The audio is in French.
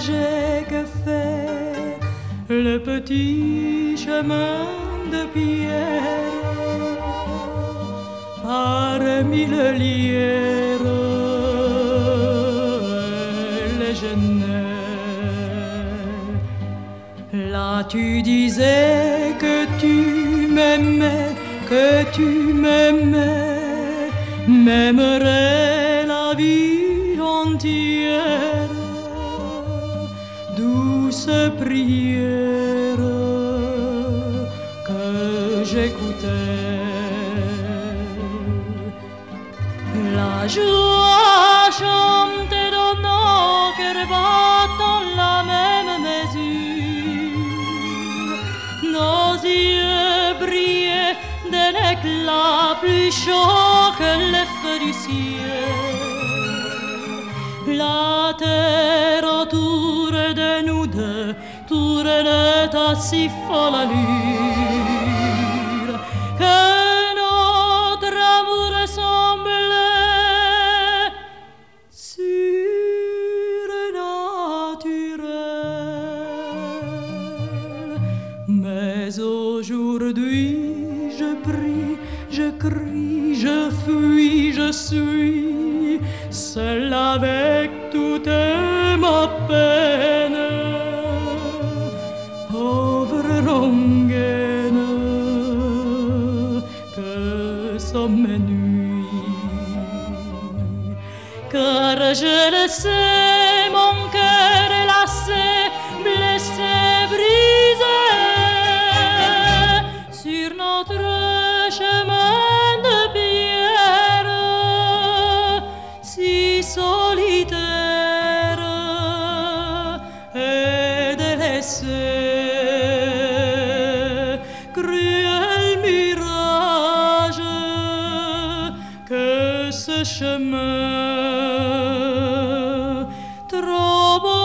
trajet que fait le petit chemin de pierre parmi le lierre les genêts. Là tu disais que tu m'aimais, que tu m'aimais, m'aimerais la vie entière. Douce prière que j'écoutais. La joie chante dans nos cœurs bat dans la même mesure. Nos yeux brillaient d'un éclat plus chaud que le feu du ciel. La terre tournait à si folle allure que notre amour semblait surnaturel. Mais aujourd'hui, je prie, je crie, je fuis, je suis seul avec toute ma peine. Rengaine, que sont mes nuits. Car je le sais, mon cœur est lassé, blessé, chemin, trop beau.